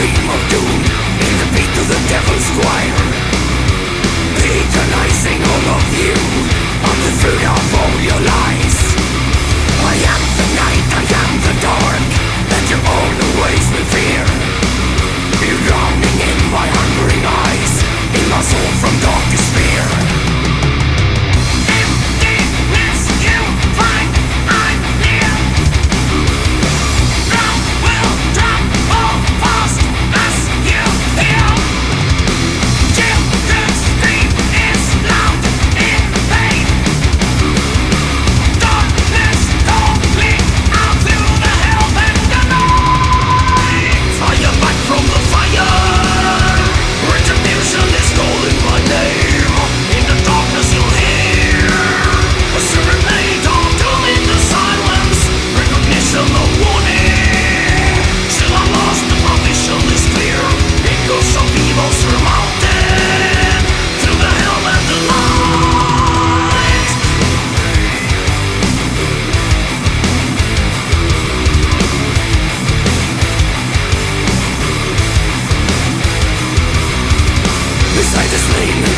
scream of doom In the beat of the devil's choir Patronizing all of you.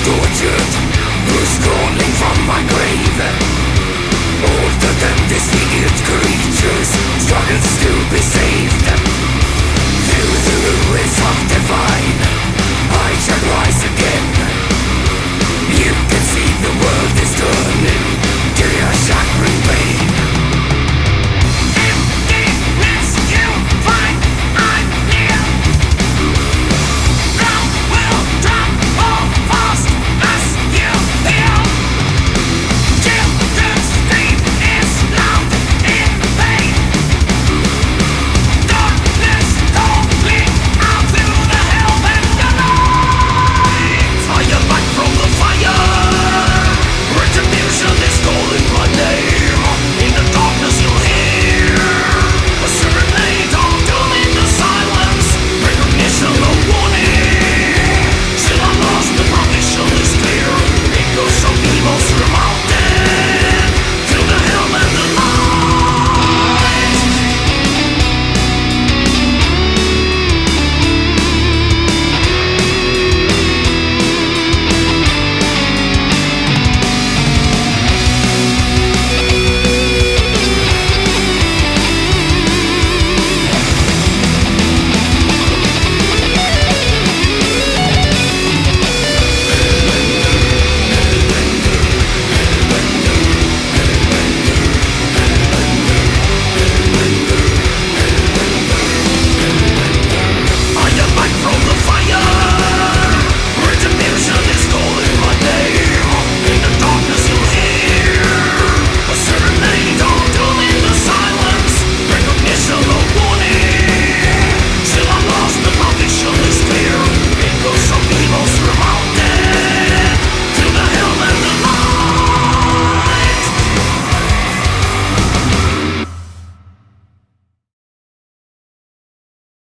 do Who's calling from my grave?